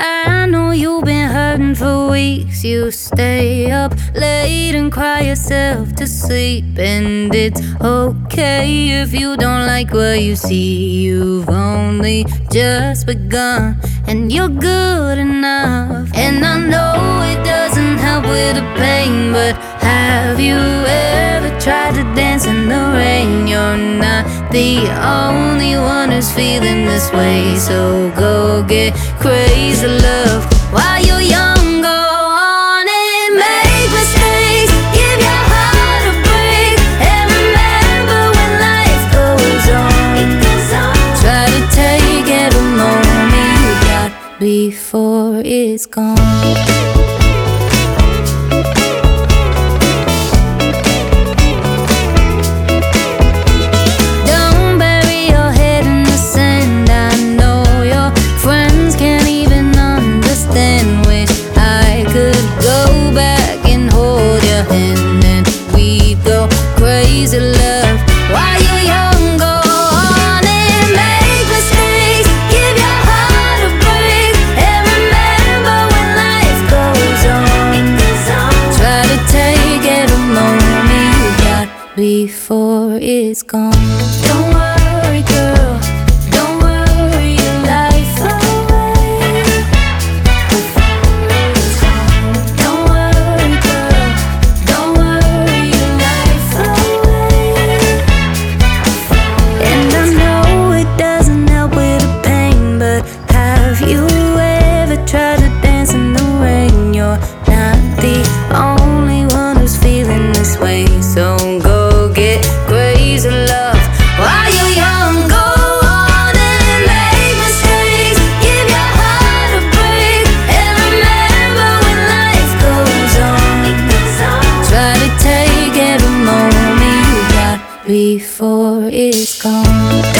I know you've been hurting for weeks. You stay up late and cry yourself to sleep. And it's okay if you don't like what you see. You've only just begun, and you're good enough. And I know it doesn't help with the pain, but have you ever tried to dance in the rain? You're not the only who's feeling this way, so go get crazy love while you're young. Go on and before it's gone. Don't worry, girl. Don't worry your life away. Don't worry, girl. Don't worry your life away. And I know it doesn't help with the pain, but have you ever tried to dance in the rain? You're not the before it's gone.